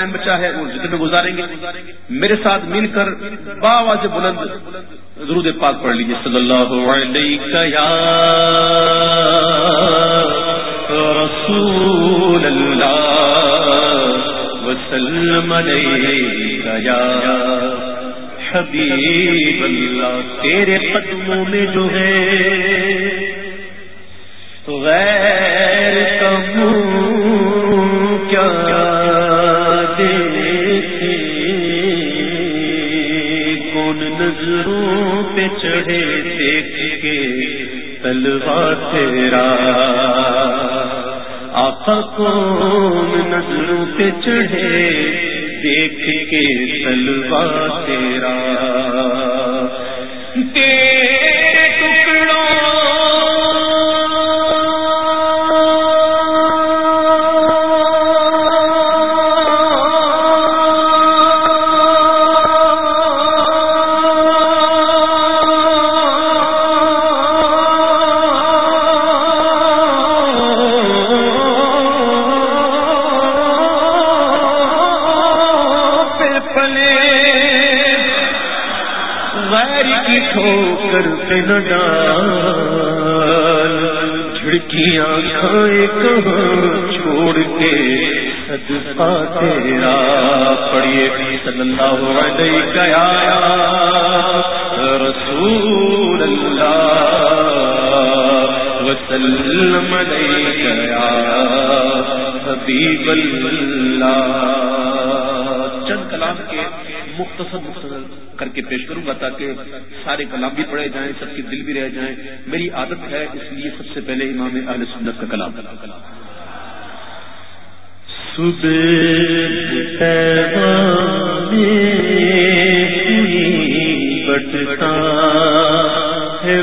Time بچا ہے، وہ ذکر میں گزاریں گے۔ میرے ساتھ مل کر باوا سے بلند درود پاک پڑھ لیجیے صلی اللہ علیہ یا رسول اللہ وسلم علیہ یا حبیب اللہ، تیرے قدموں میں جو ہے، غیر کے تلوا تیرا آقا کو نظر پہ چڑھے دیکھ کے تلوا تیرا۔ سب کر کے پیش کروں گا تاکہ سارے کلام بھی پڑھے جائیں، سب کے دل بھی رہ جائیں۔ میری عادت ہے اس لیے سب سے پہلے امام اہل سنت کا کلام۔ بٹتا ہے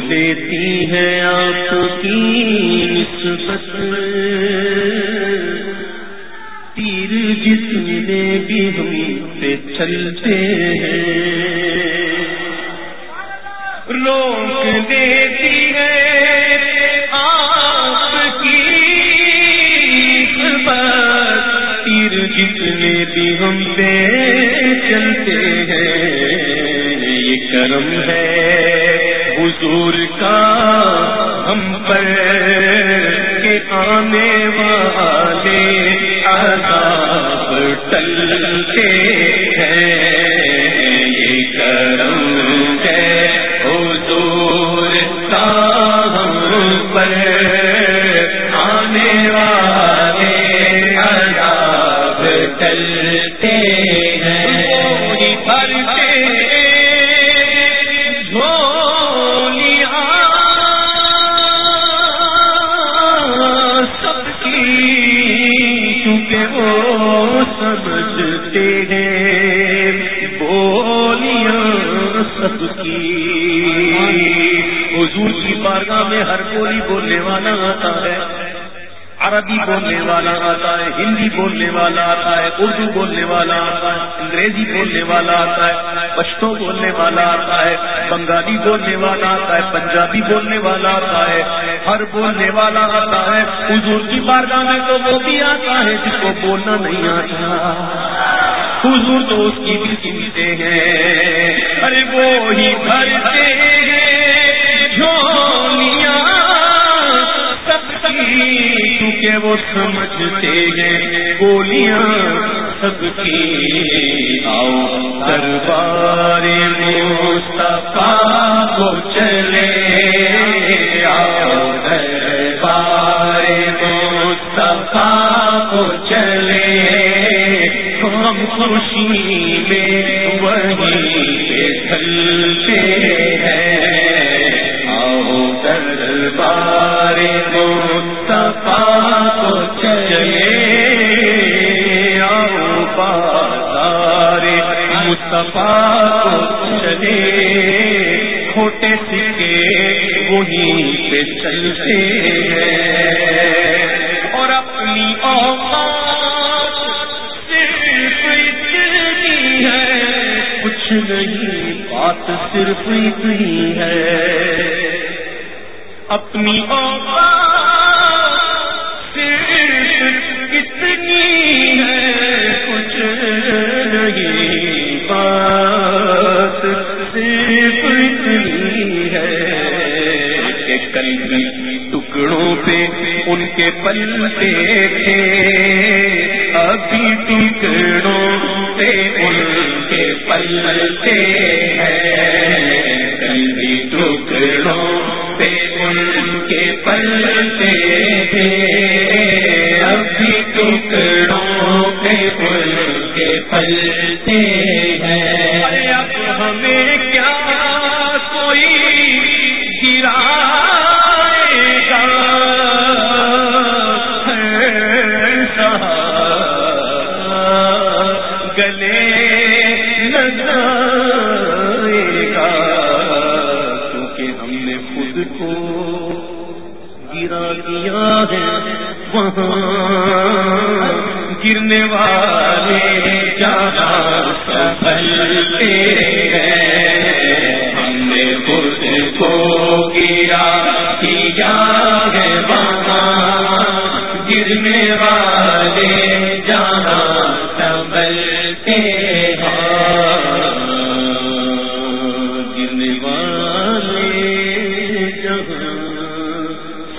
لیتی ہے آپ کی نسبت۔ تیر جس میں بھی ہم پہ چلتے ہیں۔ روک دیتی ہے آپ کی نسبت۔ تیر جس میں بھی ہم پہ چلتے ہیں۔ یہ کرم ہے حضور کا ہم پر کے آنے والے عذاب ٹلتے ہیں۔ یہ کرم ہے حضور کا ہم پر آنے والے عذاب ٹل عربی بولنے والا آتا ہے، ہندی بولنے والا آتا ہے، اردو بولنے والا آتا ہے، انگریزی بولنے والا آتا ہے، پشتو بولنے والا آتا ہے، بنگالی بولنے والا آتا ہے، پنجابی بولنے والا آتا ہے، ہر بولنے والا آتا ہے۔ حضور کی بارگاہ میں تو وہ بھی آتا ہے جس کو بولنا نہیں آتا۔ حضور تو اس کی بھی سنتے ہیں۔ ارے وہ ہی بھرتے کہ وہ سمجھتے ہیں گولیاں سب کی۔ آؤ دربار کو چلے۔ آؤ دربار کو چلے۔ خوشی ہیں۔ آؤ دربار مصطفیٰ مصطفیٰ چلے، کھوٹے سکے وہیں پہ چلتے ہیں۔ اور اپنی اوقات صرف اتنی ہے، کچھ نہیں، بات صرف اتنی ہے۔ پلتے تھے۔ ابھی ٹکڑوں سے ان کے پلتے ہیں۔ ابھی ٹکڑوں سے ان کے پلتے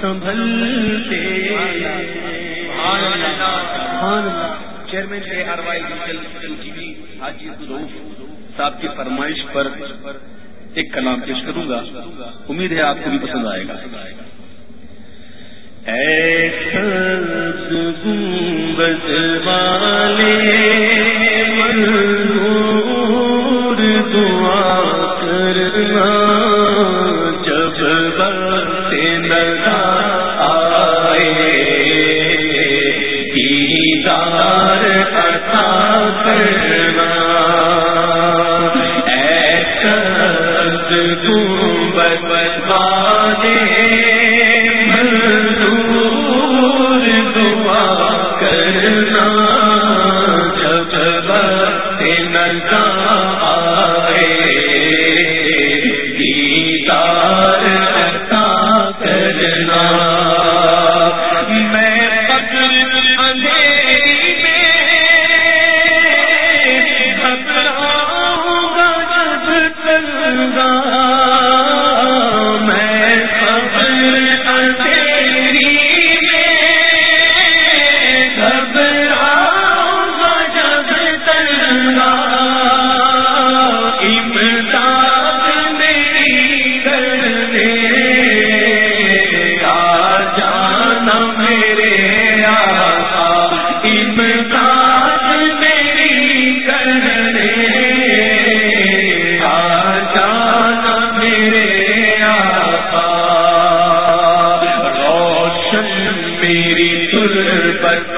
سنبھلتے۔ Chairman A R Y digital حاجی صاحب کی فرمائش پر ایک کلام پیش کروں گا۔ امید ہے آپ کو بھی پسند آئے گا۔ اے جنہ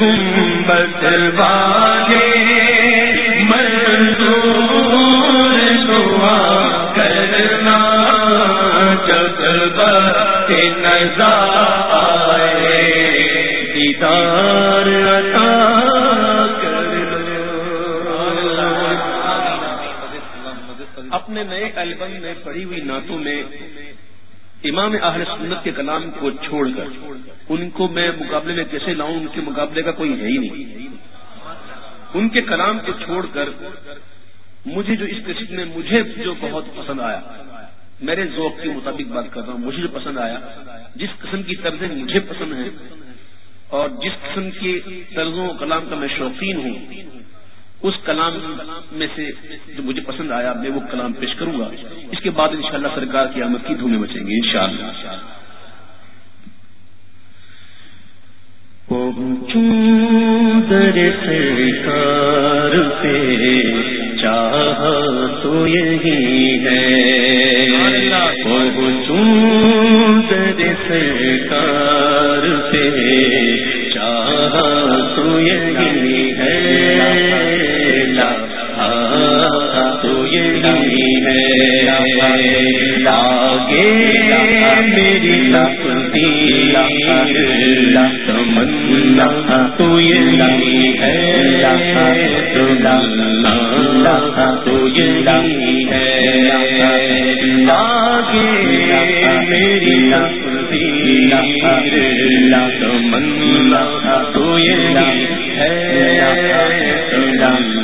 گنبد والے منظور دعا کرنا نظا اپنے نئے البم میں پڑی ہوئی نعتوں میں امام اہل سنت کے کلام کو چھوڑ کر ان کو میں مقابلے میں کیسے لاؤں؟ ان کے مقابلے کا کوئی ہے ہی نہیں۔ ان کے کلام کو چھوڑ کر مجھے جو اس قسم میں مجھے جو بہت پسند آیا، میرے ذوق کے مطابق بات کر رہا ہوں، مجھے جو پسند آیا، جس قسم کی طرزیں مجھے پسند ہیں اور جس قسم کی طرزوں کلام کا میں شوقین ہوں، اس کلام میں سے جو مجھے پسند آیا، میں وہ کلام پیش کروں گا۔ اس کے بعد انشاءاللہ سرکار کی آمد کی دھونے بچیں گے، انشاءاللہ۔ در سرکار پہ چاہ تو یہی ہے۔ در سرکار پہ چاہ تو یہی ہے۔ تو یہی ہے آگے میری لفتی تمنا تو یہی ہے، تو یہی ہے۔ آگے میری لفتی تمنا تو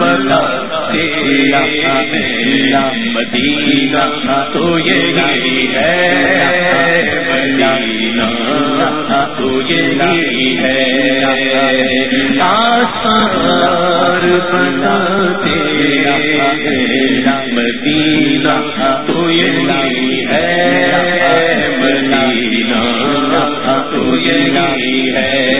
پتا تیرا میرا مدینہ تو یہی ہے۔ مدینہ تو یہی ہے۔ آسار پتا تیرا بناتے مدینہ تو یہی ہے۔ مدینہ تو یہی ہے۔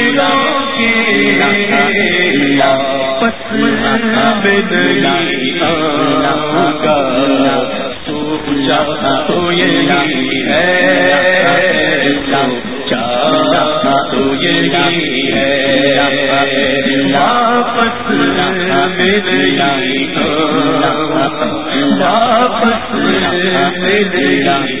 تو یہی ہے چاہ تو یہی ہے واپس مل واپس مل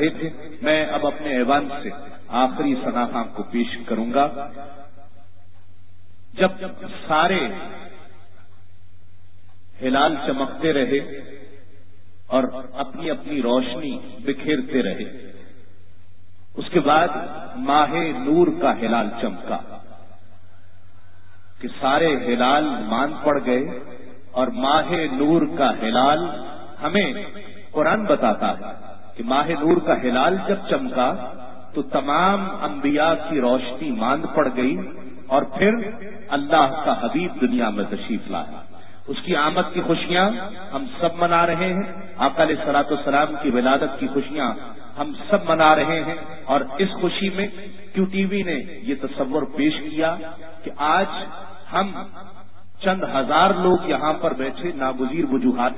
رہے تھے، میں اب اپنے ایوان سے آخری صناخہ کو پیش کروں گا۔ جب سارے ہلال چمکتے رہے اور اپنی اپنی روشنی بکھیرتے رہے، اس کے بعد ماہ نور کا ہلال چمکا، کہ سارے ہلال مان پڑ گئے اور ماہ نور کا ہلال ہمیں قرآن بتاتا ہے۔ ماہ نور کا ہلال جب چمکا تو تمام انبیاء کی روشنی ماند پڑ گئی اور پھر اللہ کا حبیب دنیا میں تشریف لایا۔ اس کی آمد کی خوشیاں ہم سب منا رہے ہیں۔ اکال سلاط السلام کی ولادت کی خوشیاں ہم سب منا رہے ہیں اور اس خوشی میں کیو ٹی وی نے یہ تصور پیش کیا کہ آج ہم چند ہزار لوگ یہاں پر بیٹھے ناگزیر وجوہات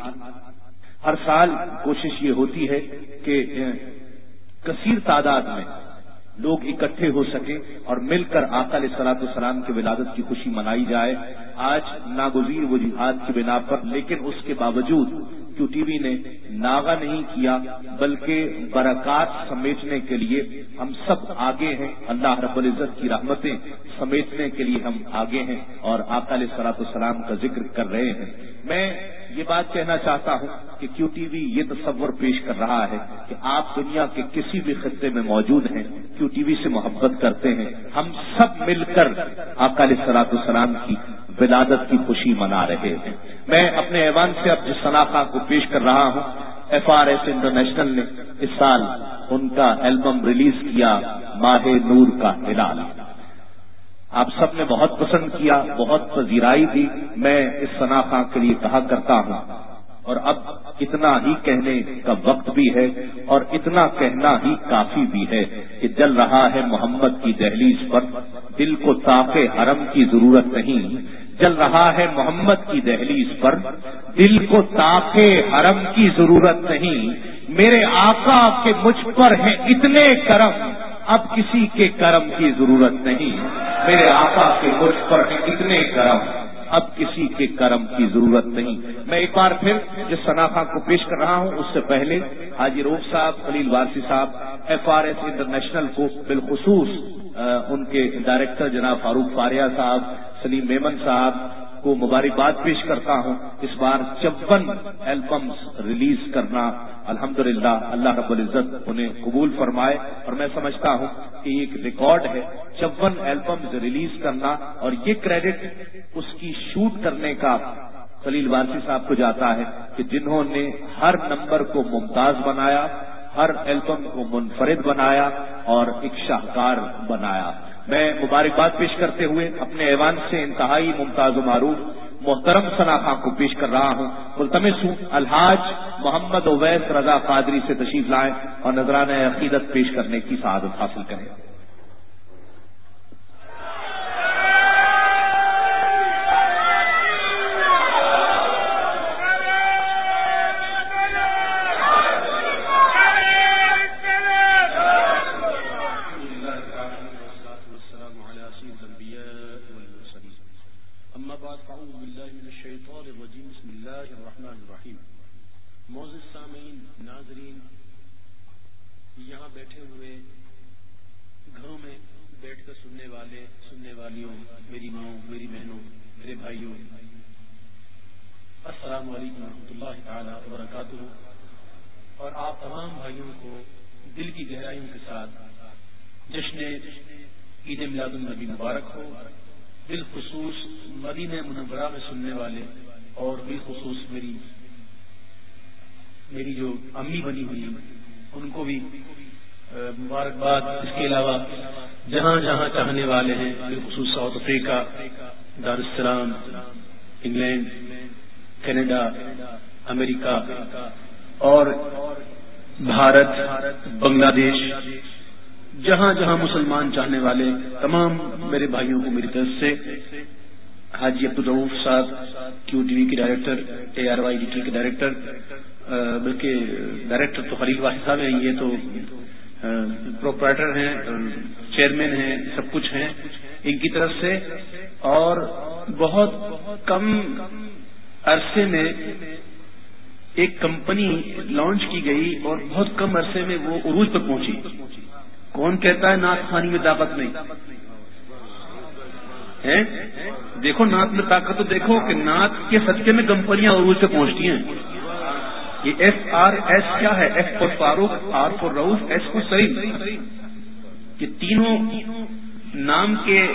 ہر سال کوشش یہ ہوتی ہے کہ کثیر تعداد میں لوگ اکٹھے ہو سکیں اور مل کر آکال سلاط السلام کی ولادت کی خوشی منائی جائے۔ آج ناگزیر وجوہات کی بنا پر، لیکن اس کے باوجود کیو ٹی وی نے ناغا نہیں کیا، بلکہ برکات سمیٹنے کے لیے ہم سب آگے ہیں۔ اللہ رب العزت کی رحمتیں سمیٹنے کے لیے ہم آگے ہیں اور آکال سلاط السلام کا ذکر کر رہے ہیں۔ میں یہ بات کہنا چاہتا ہوں کہ کیو ٹی وی یہ تصور پیش کر رہا ہے کہ آپ دنیا کے کسی بھی خطے میں موجود ہیں کیو ٹی وی سے محبت کرتے ہیں۔ ہم سب مل کر اکال سلاط السلام کی ولادت کی خوشی منا رہے ہیں۔ میں اپنے ایوان سے اب جس شناخت کو پیش کر رہا ہوں۔ ایف آر ایس انٹرنیشنل نے اس سال ان کا البم ریلیز کیا ماہ نور کا ہلال۔ آپ سب نے بہت پسند کیا، بہت پذیرائی دی۔ میں اس خاں کے لیے کہا کرتا ہوں۔ اور اب اتنا ہی کہنے کا وقت بھی ہے اور اتنا کہنا ہی کافی بھی ہے کہ جل رہا ہے محمد کی دہلیز پر۔ دل کو طاق حرم کی ضرورت نہیں۔ جل رہا ہے محمد کی دہلیز پر۔ دل کو طاق حرم کی ضرورت نہیں۔ میرے آقا کے مجھ پر ہیں اتنے کرم۔ اب کسی کے کرم کی ضرورت نہیں۔ میرے آقا کے مجھ پر ہیں اتنے کرم۔ اب کسی کے کرم کی ضرورت نہیں۔ میں ایک بار پھر جس صنافہ کو پیش کر رہا ہوں، اس سے پہلے حاجی روف صاحب، خلیل وارسی صاحب ایف آر ایس انٹرنیشنل کو بالخصوص ان کے ڈائریکٹر جناب فاروق فاریہ صاحب، سلیم میمن صاحب کو مبارکباد پیش کرتا ہوں۔ اس بار چون البمس ریلیز کرنا الحمدللہ اللہ رب العزت انہیں قبول فرمائے۔ اور میں سمجھتا ہوں کہ یہ ایک ریکارڈ ہے۔ چون البمز ریلیز کرنا اور یہ کریڈٹ اس کی شوٹ کرنے کا خلیل وارسی صاحب کو جاتا ہے کہ جنہوں نے ہر نمبر کو ممتاز بنایا۔ ہر البم کو منفرد بنایا اور ایک شاہکار بنایا۔ میں مبارکباد پیش کرتے ہوئے اپنے ایوان سے انتہائی ممتاز و معروف محترم خان کو پیش کر رہا ہوں۔ ملتمس ہوں۔ الحاج محمد اویس رضا قادری سے تشریف لائیں اور نذرانہ عقیدت پیش کرنے کی سعادت حاصل کریں۔ والیوں میری ماؤں، میری بہنوں، میرے بھائیوں۔ السلام علیکم ورحمۃ اللہ تعالی وبرکاتہ۔ اور آپ تمام بھائیوں کو دل کی گہرائیوں کے ساتھ جشن عید میلاد النبی مبارک ہو۔ بالخصوص مدینہ منورہ میں سننے والے اور بالخصوص میری میری جو امی بنی ہوئی ان کو بھی مبارکباد۔ اس کے علاوہ جہاں جہاں چاہنے والے ہیں، بالخصوص South Africa, Dar es Salaam, England, Canada, America اور بھارت بنگلہ دیش جہاں جہاں مسلمان چاہنے والے تمام میرے بھائیوں کو میری طرف سے، حاجی عبدالروف صاحب، کیو ٹی وی کے director, A R Y D T کے ڈائریکٹر بلکہ ڈائریکٹر تو خلیل واحد صاحب ہیں، یہ تو پروپرائٹر ہیں، چیئرمین ہیں، سب کچھ ہیں۔ ان کی طرف سے اور بہت کم عرصے میں ایک کمپنی لانچ کی گئی اور بہت کم عرصے میں وہ عروج پر پہنچی۔ کون کہتا ہے ناک خانی میں طاقت نہیں؟ دیکھو نعت میں طاقت تو دیکھو کہ نعت کے صدقے میں کمپنیاں عروج پہ پہنچتی ہیں۔ یہ ایف آر ایس کیا ہے؟ F for Farooq, R for Rauf S for Saeed. یہ تینوں نام کے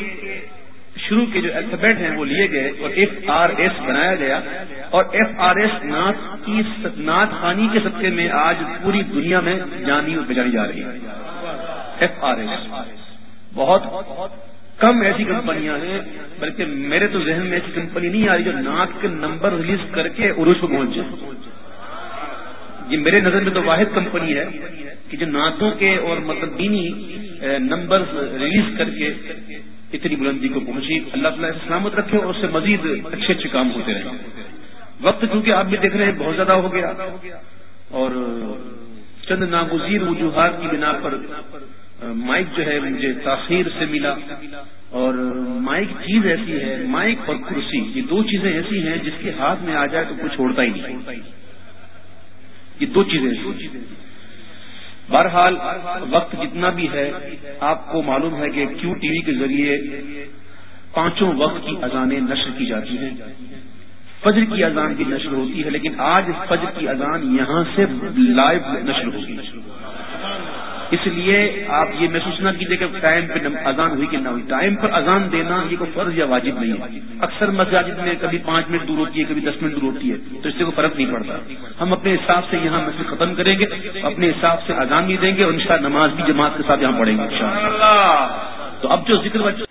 شروع کے جو الفابیٹ ہیں وہ لیے گئے اور ایف آر ایس بنایا گیا۔ اور ایف آر ایس نعت کی نعت خانی کے سطح میں آج پوری دنیا میں جانی اور بجائی جا رہی ہے۔ F R S. بہت کم ایسی کمپنیاں ہیں، بلکہ میرے تو ذہن میں ایسی کمپنی نہیں آ رہی جو نعت کے نمبر ریلیز کر کے عروج کو پہنچ جائے۔ یہ میرے نظر میں تو واحد کمپنی ہے کہ جو نعتوں کے اور مطلب دینی نمبر ریلیز کر کے اتنی بلندی کو پہنچی۔ اللہ تعالیٰ سلامت رکھے اور اس سے مزید اچھے اچھے کام ہوتے رہے۔ وقت چونکہ آپ بھی دیکھ رہے ہیں، بہت زیادہ ہو گیا۔ اور چند ناگزیر وجوہات کی بنا پر مائک جو ہے مجھے تاخیر سے ملا۔ اور مائک چیز ایسی ہے، مائک اور کرسی، یہ دو چیزیں ایسی ہیں جس کے ہاتھ میں آ جائے تو کوئی چھوڑتا ہی نہیں۔ یہ دو چیزیں ہیں۔ بہرحال، وقت جتنا بھی ہے، آپ کو معلوم ہے کہ کیو ٹی وی کے ذریعے پانچوں وقت کی اذانیں نشر کی جاتی ہیں۔ فجر کی اذان بھی نشر ہوتی ہے، لیکن آج فجر کی اذان یہاں سے لائیو نشر ہوگی۔ اس لیے آپ یہ محسوس نہ کیجیے کہ ٹائم پہ اذان ہوئی کہ نہ ہوئی۔ ٹائم پر اذان دینا یہ کوئی فرض یا واجب نہیں ہے۔ اکثر مساجد میں کبھی پانچ منٹ دور ہوتی ہے، کبھی دس منٹ دور ہوتی ہے، تو اس سے کوئی فرق نہیں پڑتا۔ ہم اپنے حساب سے یہاں مسجد ختم کریں گے، اپنے حساب سے اذان بھی دیں گے اور ان نماز بھی جماعت کے ساتھ یہاں پڑھیں گے تو اب جو ذکر بچ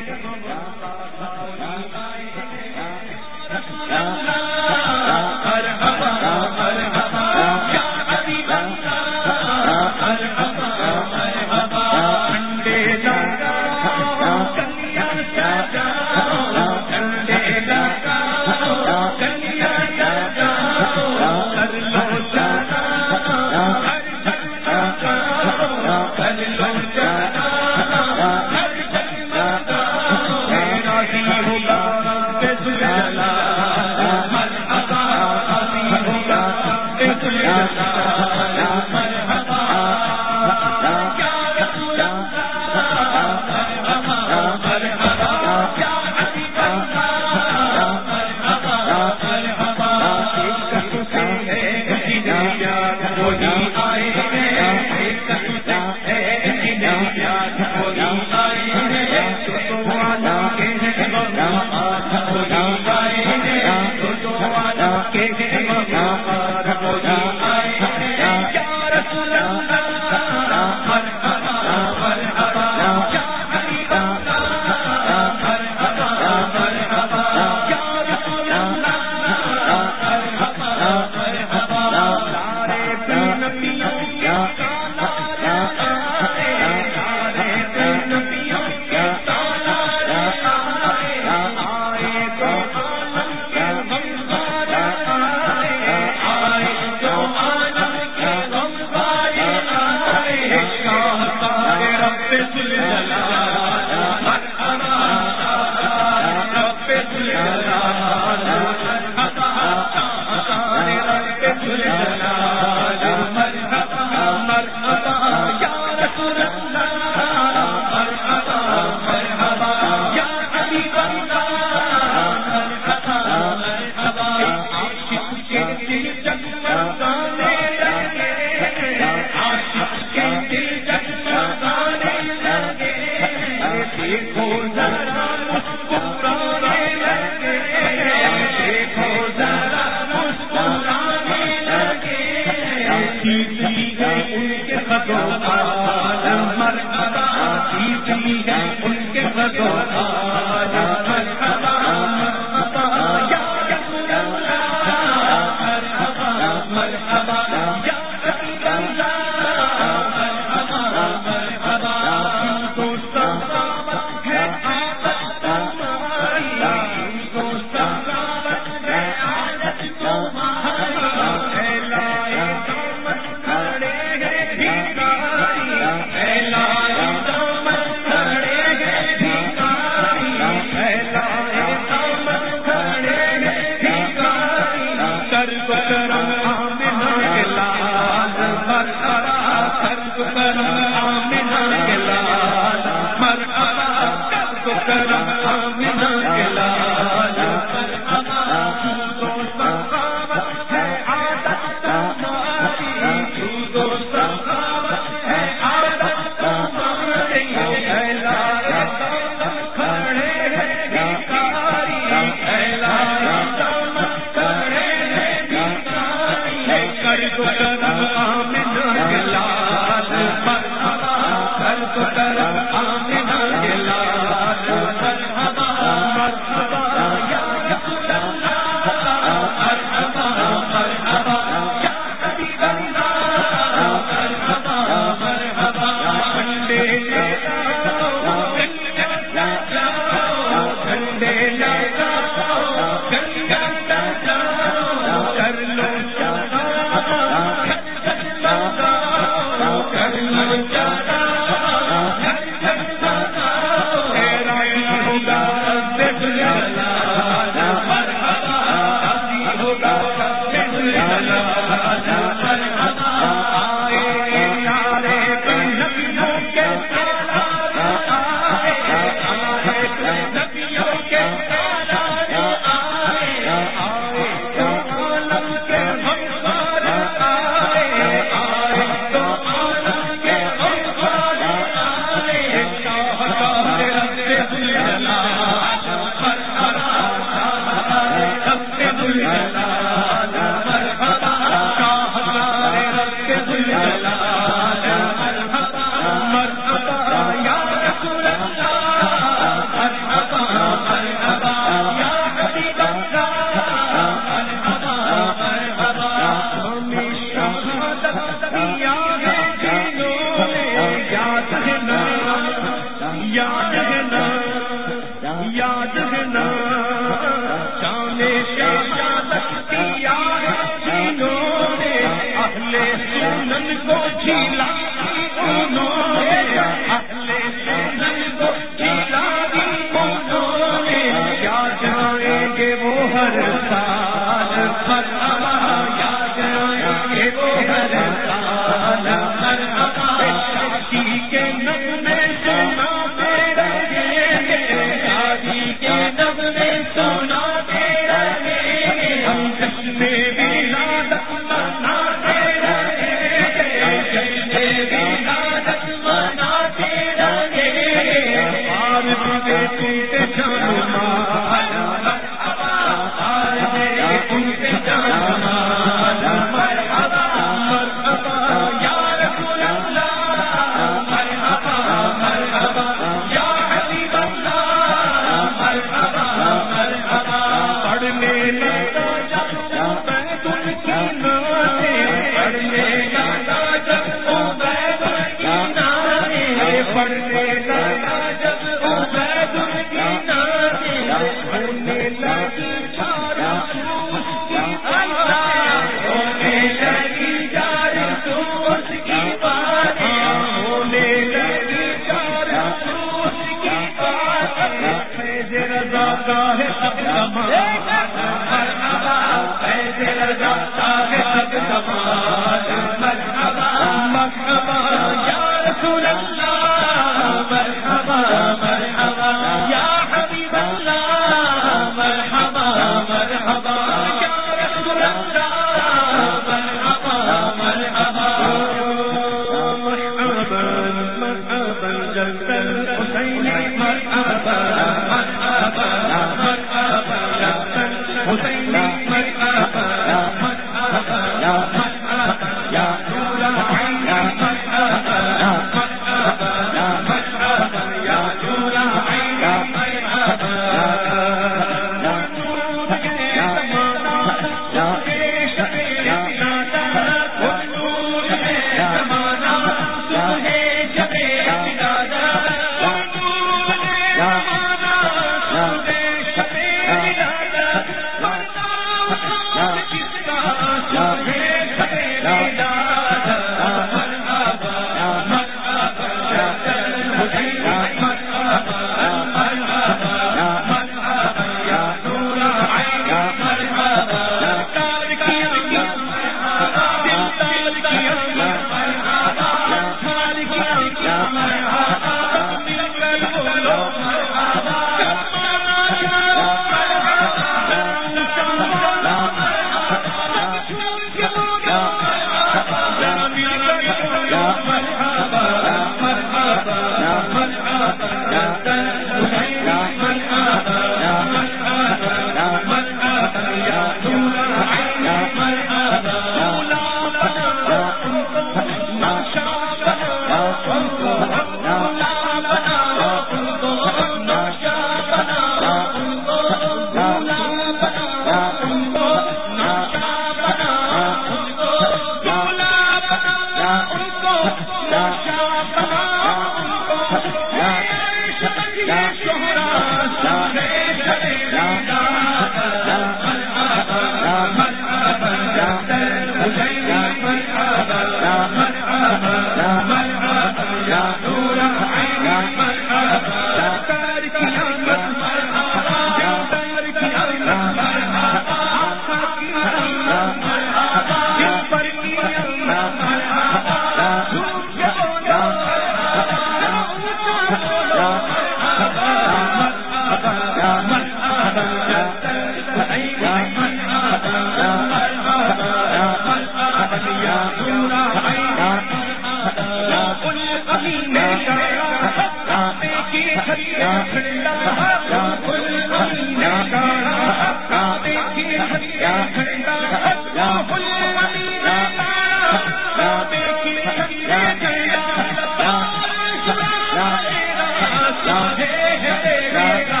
ہے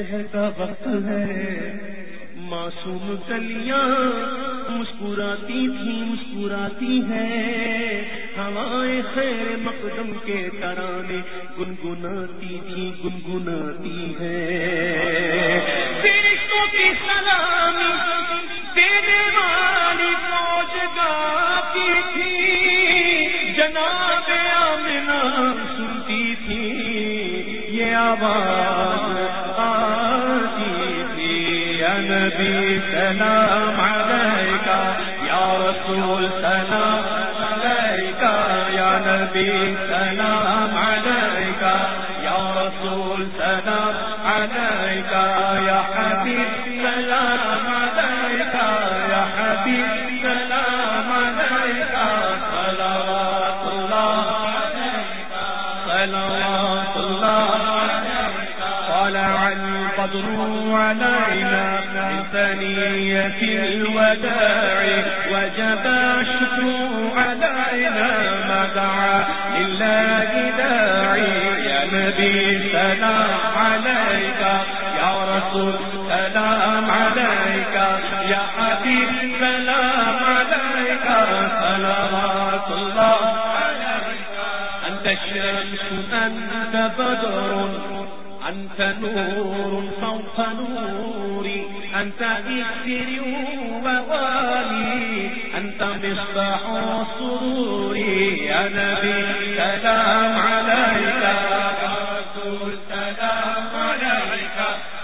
دوپہر کا وقت ہے۔ معصوم گلیاں مسکراتی تھی، مسکراتی ہیں ہوائیں خیر مقدم کے ترانے گنگناتی تھی، گنگناتی ہیں فرشتوں کی سلامی دینے والی فوج گاتی تھی۔ جناب آمنا سنتی تھی۔ یہ آواز سلام علیکہ یا رسول سلام علیکہ یا نبی سلام علیکہ یا رسول سلام علیکہ یا حبیب سلام علیکہ یا حبیب سلام علیکہ صلوات اللہ صلوات اللہ طلع القدر علينا ثنية الوداع، وجب الشكر علينا ما دعا لله داعي، يا نبي سلام عليك، يا رسول سلام عليك، يا حبيب سلام عليك، صلوات الله عليك. أنت الشمس، أنت بدر، أنت نور فوق نوري. أنت إكسر ووالي أنت مصباح سروري. يا نبي، سلام عليك. رسول، سلام عليك.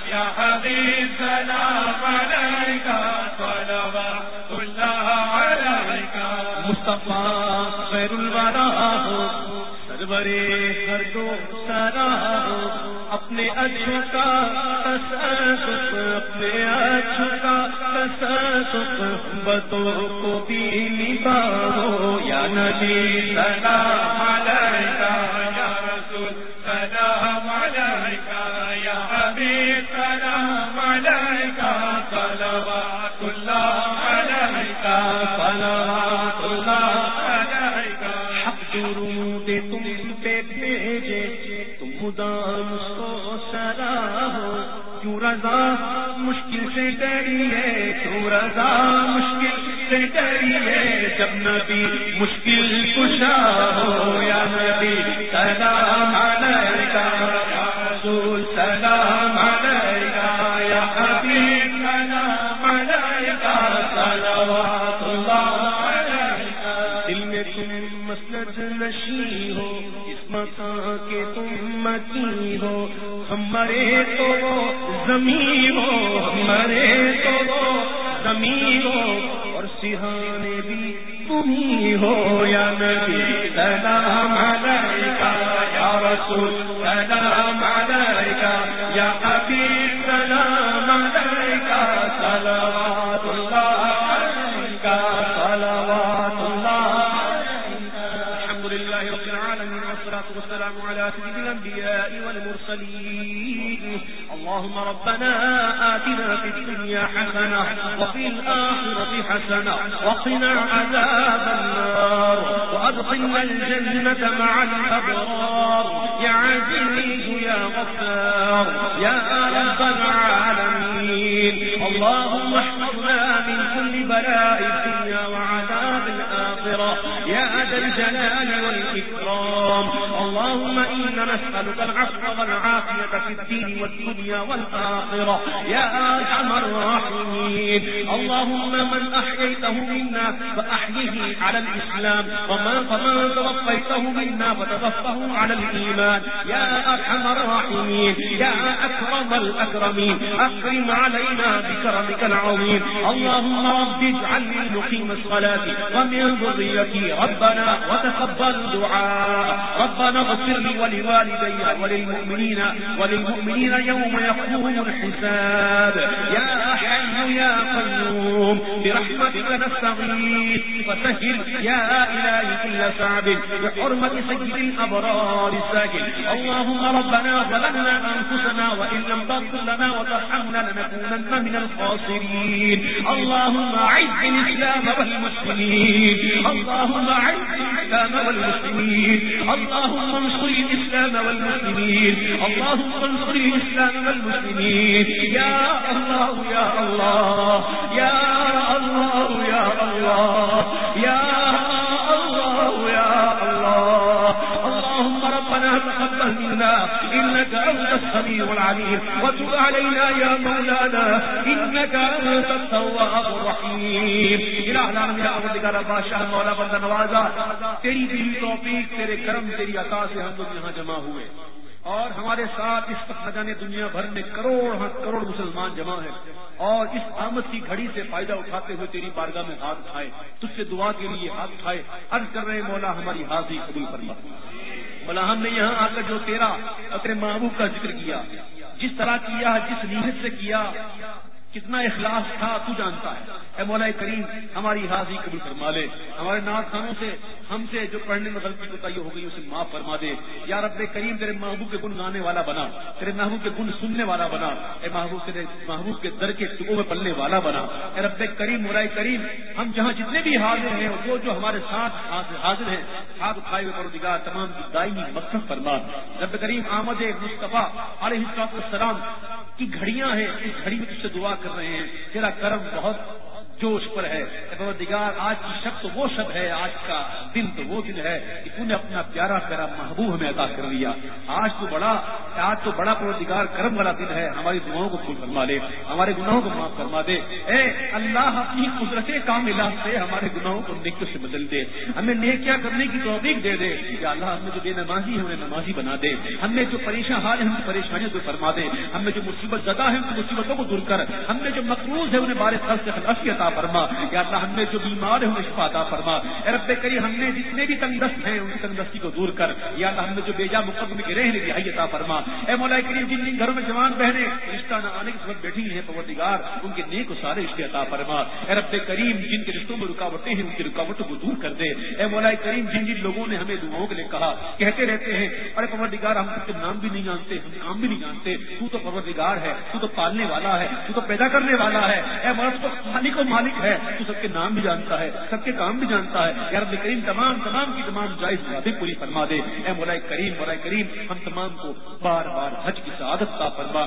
يا حبيب، سلام عليك. صلوات الله عليك. مصطفى، خير الورى. سرورے ہر دو سارا اپنے اچھو کا کو سرا ہو کیوں رضا مشکل سے ڈری ہے کیوں رضا مشکل سے ڈری ہے، جب نبی مشکل زمین وقنا عذاب النار وأدخلنا الجنة مع الأبرار. توفيته منا فتوفه على الإيمان يا أرحم الراحمين يا أكرم الأكرمين. أكرم علينا بكرمك العظيم. اللهم رب اجعلني مقيم الصلاة ومن ذريتي ربنا وتقبل دعاء. ربنا اغفر لي ولوالدي وللمؤمنين وللمؤمنين يوم يقوم الحساب. يا حي يا قيوم. برحمتك نستغيث فسهل يا إلهي كل صعب بحرمة سيد الأبرار الساجد اللهم ربنا ظلمنا أنفسنا وإن لم تغفر لنا وترحمنا لنكونن من الخاسرين. اللهم أعز الإسلام والمسلمين. اللهم أعز الإسلام والمسلمين. اللهم انصر الإسلام والمسلمين. اللهم انصر الإسلام والمسلمين. يا الله يا الله. يا الله يا الله. يا ربنا إنك أنت السميع العليم. وتب علينا يا مولانا. إنك أنت التواب الرحيم. إلى العالم يا أبو دقال بادشاہ مولا بندہ نوازا. تیری دی توفیق، تیرے کرم، تیری عطا سے ہم لوگ یہاں جمع ہوئے. اور ہمارے ساتھ اس وقت نہ دنیا بھر میں کروڑ ہاں کروڑ مسلمان جمع ہے اور اس آمد کی گھڑی سے فائدہ اٹھاتے ہوئے تیری بارگاہ میں ہاتھ اٹھائے تجھ سے دعا کے لیے ہاتھ اٹھائے عرض کر رہے مولا ہماری حاضری قبول فرما. مولا ہم نے یہاں آ کر جو تیرا اپنے محبوب کا ذکر کیا، جس طرح کیا، جس نیت سے کیا کتنا اخلاص تھا، تو جانتا ہے۔ اے مولا کریم، ہماری حاضری قبول فرما لے۔ ہمارے ناز خانوں سے، ہم سے جو پڑھنے میں غلطی کوتا ہو گئی، اسے معاف فرما دے۔ یا رب کریم، تیرے محبوب کے گن گانے والا بنا۔ تیرے محبوب کے گن سننے والا بنا۔ اے محبوب، تیرے محبوب کے در کے ٹکوں میں پلنے والا بنا۔ اے رب کریم مولا کریم، ہم جہاں جتنے بھی حاضر ہیں، وہ جو ہمارے ساتھ حاضر ہیں، ہاتھ اٹھائے ہوئے پروردگار، تمام کی دائمی مقصد فرما۔ رب کریم، آمد مصطفیٰ علیہ السلام کی گھڑیاں ہیں، اس گھڑی میں تجھ سے دعا کر کر رہے ہیں۔ تیرا کرم بہت جوش پر ہے۔ دگار آج کی شب تو وہ شب ہے، آج کا دن تو وہ دن ہے کہ تم نے اپنا پیارا پیارا محبوب ہمیں عطا کر لیا آج تو بڑا، آج تو بڑا پروردگار کرم والا دن ہے۔ ہماری دعاؤں کو پھول فرما دے ہمارے گناہوں کو معاف فرما دے۔ اے اللہ، اپنی قدرت کام سے ہمارے گناہوں کو نیک سے بدل دے۔ ہمیں نیکیا کرنے کی توفیق دے دے۔ یا اللہ، ہمیں جو بے نمازی ہے انہیں نمازی بنا دے۔ ہمیں جو پریشان حال ہے ہم پریشانیوں کو فرما دے۔ ہمیں جو مصیبت زدہ ہے ان مصیبتوں کو دور کر۔ ہم نے جو مقروض ہے انہیں بارے خرچ سے خلاصی عطا فرما۔ یا اللہ، ہم نے جو بیمار ہے انہیں شفا عطا فرما۔ اے رب کریم، ہم نے جتنے بھی تنگ دست ہیں، ان کی تنگ دستی کو دور کر۔ یا اللہ، ہم نے جو بیجا مقدمے کے رہنے کی حی عطا فرما۔ اے مولا کریم، جن جن گھروں میں جوان بہنیں رشتہ نہ آنے کے سبب بیٹھی ہیں، پروردگار، ان کے نیک و سارے رشتے عطا فرما۔ اے رب کریم، جن کے رشتوں میں رکاوٹیں ہیں، ان کی رکاوٹوں کو دور کر دے۔ اے مولا کریم، جن جن لوگوں نے ہمیں دعاؤں کے لیے کہا، کہتے رہتے ہیں، ارے پروردگار، ہم کے نام بھی نہیں جانتے، ہم کام بھی نہیں جانتے۔ تو تو پروردگار ہے، تو تو پالنے والا ہے، تو تو پیدا کرنے والا ہے۔ اے مرد تو مالک و مالک ہے، تو سب کے نام بھی جانتا ہے، سب کے کام بھی جانتا ہے۔ یا رب کریم تمام تمام کی تمام جائز باتیں پوری فرما دے۔ اے مولا کریم مولا کریم، ہم تمام کو بار بار حج کی سعادت کا فرما۔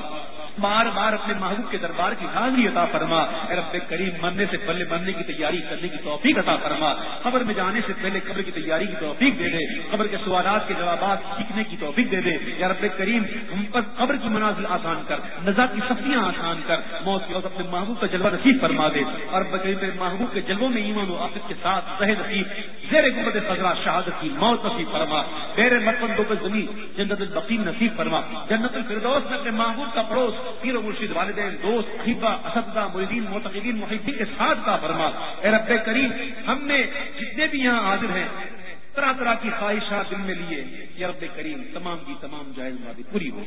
بار بار اپنے محبوب کے دربار کی حاضری عطا فرما۔ اے رب کریم، مرنے سے پہلے مرنے کی تیاری کرنے کی توفیق عطا فرما۔ قبر میں جانے سے پہلے قبر کی تیاری کی توفیق دے دے۔ قبر کے سوالات کے جوابات سیکھنے کی توفیق دے دے۔ یا رب کریم، ہم پر قبر کی منازل آسان کر نظر کی سختیاں آسان کر۔ موت کی وقت اپنے محبوب کا جلوہ نصیب فرما دے۔ اور محبوب کے جلووں میں ایمان و آفت کے ساتھ زہ نصیب زیر گمبد فضرا شہادت کی موت نصیب فرما۔ میرے متبندوں کو زمین جنت البقیم نصیب فرما۔ جنت الفردوس میں اپنے محبوب کا پڑوس، پیر و مرشد، والدین، دوست خیبہ اسدہ مریدین، معتقدین محبین کے ساتھ کا فرما۔ اے رب کریم، ہم نے جتنے بھی یہاں حاضر ہیں، طرح طرح کی خواہشات دل میں لیے۔ یا رب کریم، تمام کی تمام جائز وادی پوری ہو۔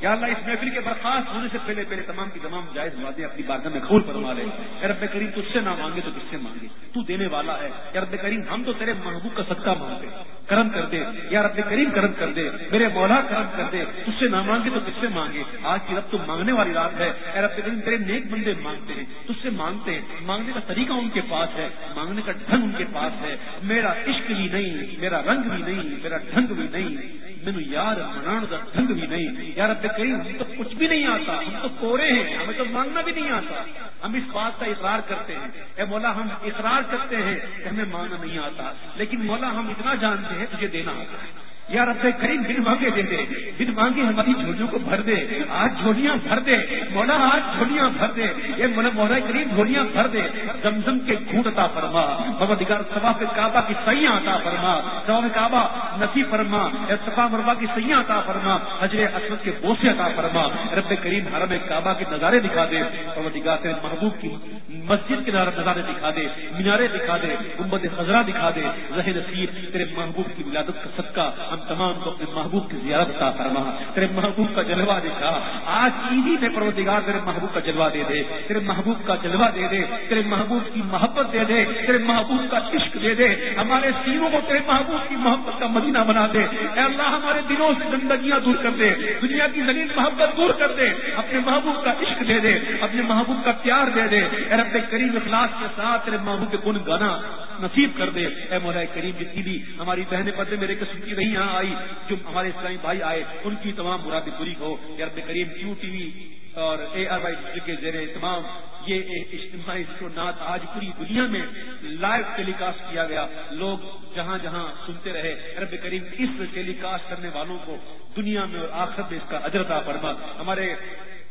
یا اللہ، اس محفل کے برخاست ہونے سے پہلے پہلے تمام کی تمام جائز وادے اپنی بارگاہ میں قبول فرما لے۔ یا رب کریم، تجھ سے نہ مانگے تو کس سے مانگے؟ تو دینے والا ہے۔ یا رب کریم، ہم تو تیرے محبوب کا صدقہ مانگتے کرم کر دے، یا رب کریم کرم کر دے، میرے مولا کرم کر دے تجھ سے نہ مانگے تو کس سے مانگے؟ آج کی رب تو مانگنے والی رات ہے۔ اے رب کریم، تیرے نیک بندے مانگتے ہیں تجھ سے مانگتے ہیں۔ مانگنے کا طریقہ ان کے پاس ہے، مانگنے کا ڈھنگ ان کے پاس ہے۔ میرا عشق بھی نہیں، میرا رنگ بھی نہیں، میرا ڈھنگ بھی نہیں، مینو یار منان کا ڈھنگ بھی نہیں۔ یار اب کہیں ہم تو کچھ بھی نہیں آتا، ہم تو کورے ہیں، ہمیں تو مانگنا بھی نہیں آتا۔ ہم اس بات کا اقرار کرتے ہیں۔ اے مولا، ہم اقرار کرتے ہیں کہ ہمیں مانگنا نہیں آتا، لیکن مولا، ہم اتنا جانتے ہیں تجھے دینا آتا ہے۔ یا رب کریم بن مانگے دے دے بن مانگے ہماری جھولیوں کو بھر دے۔ آج جھولیاں بھر دے۔ مولا، آج جھولیاں بھر دے۔ یہ مولا مولا کریم، جھولیاں بھر دے۔ زمزم کے گھوٹ عطا فرما۔ بابا صفا پہ کعبہ کی سیاں عطا فرما۔ صفا کعبہ نسی فرما۔ یا صفا مربا کی سیاں عطا فرما۔ حجر اسود کے بوسے عطا فرما۔ رب کریم حرم کعبہ کے نظارے دکھا دے۔ بابا دگار تیرے محبوب کی مسجد کے نظارے دکھا دے۔ مینارے دکھا دے۔ گنبد خزرہ دکھا دے۔ رہ نصیب، تیرے محبوب کی ولادت کا صدقہ۔ ہم تمام کو اپنے محبوب کی زیارت عطا فرما۔ تیرے محبوب کا جلوہ دکھا آج عیدی میں پروردگار تیرے محبوب کا جلوہ دے دے۔ تیرے محبوب کا جلوہ دے دے۔ تیرے محبوب کی محبت دے دے۔ تیرے محبوب کا عشق دے دے۔ ہمارے سینوں کو تیرے محبوب کی محبت کا مدینہ بنا دے۔ اے اللہ، ہمارے دلوں سے گندگیاں دور کر دے۔ دنیا کی زمین محبت دور کر دے۔ اپنے محبوب کا عشق دے دے۔ اپنے محبوب کا پیار دے دے۔ اے رب کریم اخلاص کے ساتھ تیرے محبوب کے گن گانا نصیب کر دے۔ اے مولا کریم جتنی بھی ہماری بہنیں پردے میرے قسم کی نہیں یہاں آئی جو ہمارے اسلامی بھائی آئے، ان کی تمام مرادیں پوری ہو یا رب کریم کیو ٹی وی اور اے آر وائی کے زیر تمام یہ اجتماعی نعت آج پوری دنیا میں لائیو ٹیلی کاسٹ کیا گیا۔ لوگ جہاں جہاں سنتے رہے، رب کریم اس ٹیلی کاسٹ کرنے والوں کو دنیا میں اور آخر میں اس کا اجرتا فرما۔ ہمارے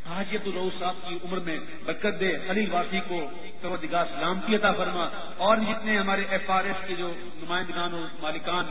حاجی عبد الرو صاحب کی عمر میں برکت دے، خلیل واسی کو پروردگار سلامتی عطا فرما۔ اور جتنے ہمارے ایف آر ایس کے جو نمائندگان اور مالکان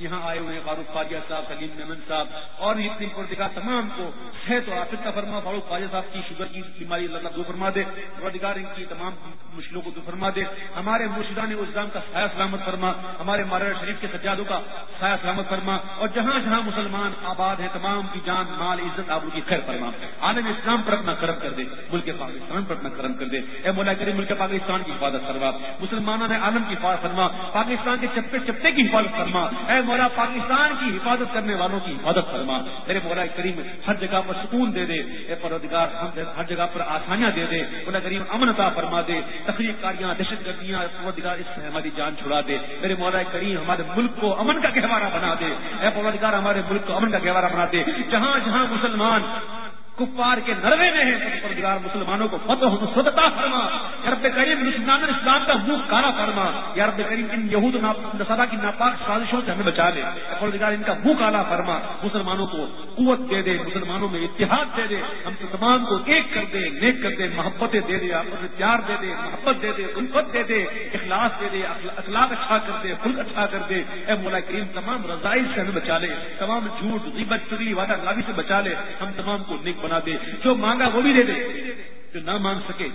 یہاں آئے ہوئے فاروق خواجہ صاحب سلیم نمن صاحب، اور اتنی پردگار تمام کو صحت و آفت کا فرما فاروق خواجہ صاحب کی شوگر کی بیماری اللہ دو فرما دے پردگار ان کی تمام مشکلوں کو دو فرما دے۔ ہمارے مرشدان اسلام کا سایہ سلامت فرما، ہمارے مارا شریف کے سجادوں کا سایہ سلامت فرما، اور جہاں جہاں مسلمان آباد ہیں، تمام کی جان، مال، عزت آبو کی خیر فرما۔ عالم اسلام پر اپنا کرم کر دے، ملک پاکستان پر اپنا کرم کر دے۔ اے مولا کریم، ملک پاکستان کی حفاظت فرما۔ مسلمانوں نے عالم کی حفاظت فرما، پاکستان کے چپے چپے کی حفاظت فرما۔ اے مولا پاکستان کی حفاظت کرنے والوں کی حفاظت فرما میرے مولا کریم، ہر جگہ پر سکون دے دے۔ اے پروردگار ہر جگہ پر آسانیاں دے دے۔ مولا کریم، امن عطا فرما دے۔ تقریب کاریاں، دہشت گردیاں، پروردگار، اس سے ہماری جان چھڑا دے۔ میرے مولا کریم، ہمارے ملک کو امن کا گہوارہ بنا دے۔ اے پروردگار، ہمارے ملک کو امن کا گہوارہ بنا دے۔ جہاں جہاں مسلمان کفار کے نروے میں ہیں۔ پروردگار مسلمانوں کو فتح سدتا فرما۔ یا رب کریم مسلمان اسلام کا منہ کالا فرما۔ یا رب کریم ان یہود نصارہ کی ناپاک سازشوں سے ہمیں بچا لے۔ پروردگار ان کا منہ کالا فرما۔ مسلمانوں کو قوت دے دے، مسلمانوں میں اتحاد دے دے۔ ہم تمام کو ایک کر دے، نیک کر دے، محبتیں دے دے آپ پیار دے دے، محبت دے دے، الفت دے دے، اخلاص دے دے اخلاق اچھا کر دے خلق اچھا کر دے۔ اے مولا کریم، تمام رضائل سے ہمیں بچا لے۔ تمام جھوٹ، غیبت چگلی وعدہ گاوی سے بچا لے۔ ہم تمام کو نیک بنا دے جو مانگا وہ بھی دے دے۔ جو نہ مانگ سکے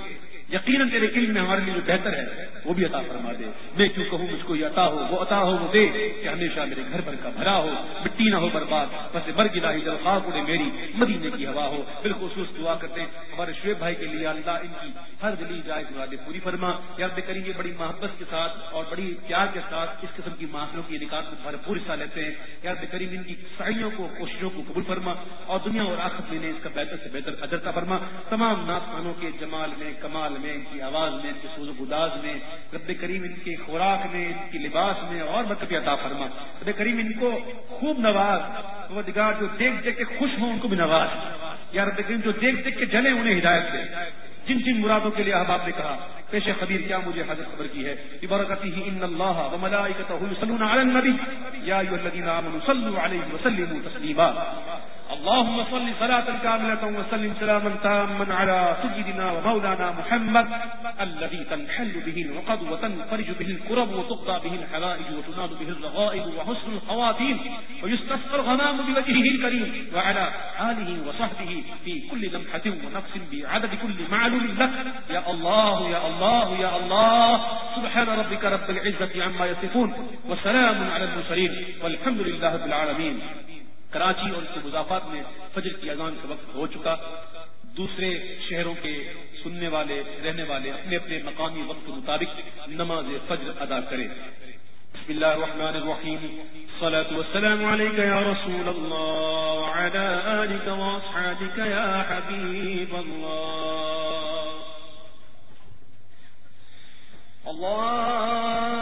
یقیناً تیرے علم میں ہمارے لیے جو بہتر ہے، وہ بھی عطا فرما دے۔ میں کیوں کہوں مجھ کو یہ عطا ہو، وہ عطا ہو وہ دے کہ ہمیشہ میرے گھر بھر کا بھرا ہو، مٹی نہ ہو برباد، بس مر گلا ہی جب خاک اڑے میری، مدینے کی ہوا ہو۔ بالخصوص دعا کرتے ہیں، ہمارے شعیب بھائی کے لیے اللہ ان کی ہر دلی جائے مرادیں پوری فرما۔ یاد میں کریں گے بڑی محبت کے ساتھ اور بڑی پیار کے ساتھ اس قسم کی معاشروں کی نکات میں بھرپور حصہ لیتے ہیں۔ یاد میں کریم، ان کی سائیوں کو، کوششوں کو قبول فرما اور دنیا اور آخر میں نے اس کا بہتر سے بہتر اجرتا فرما۔ تمام ناخانوں کے جمال میں کمال میں، ان کی آواز میں، ان کے سوز و گداز میں، رب کریم ان کی خوراک میں، ان کی لباس میں اور مطلب عطا فرما۔ رب کریم ان کو خوب نواز وہ جو دیکھ دیکھ کے خوش ہوں، ان کو بھی نواز۔ یا رب کریم جو دیکھ دیکھ کے جلے انہیں ہدایت دے۔ جن جن مرادوں کے لیے اب آپ نے کہا، پیش خبیر کیا مجھے حضرت خبر کی ہے؟ برکتی ہی ان اللہ و ملائکتہ یصلون علی النبی۔ یا ایھا الذین آمنوا صلوا علیہ وسلموا تسلیما۔ اللهم صل صلاة كاملة وسلم سلاما تاما على سيدنا ومولانا محمد الذي تنحل به العقد وتنفرج به الكرب وتقضى به الحلائج وتنال به الرغائب وحسن الخواتيم ويستسقى الغمام بوجهه الكريم وعلى آله وصحبه في كل لمحة ونفس بعدد كل معلوم لك. يا الله يا الله يا الله. سبحان ربك رب العزة عما يصفون وسلام على المرسلين والحمد لله رب العالمين. کراچی اور اس کے مضافات میں فجر کی اذان کا وقت ہو چکا۔ دوسرے شہروں کے سننے والے، رہنے والے اپنے اپنے مقامی وقت کے مطابق نماز فجر ادا کریں۔ بسم الله الرحمن الرحيم صلاة والسلام عليك يا رسول الله وعلى آلك وأصحابك يا حبيب الله الله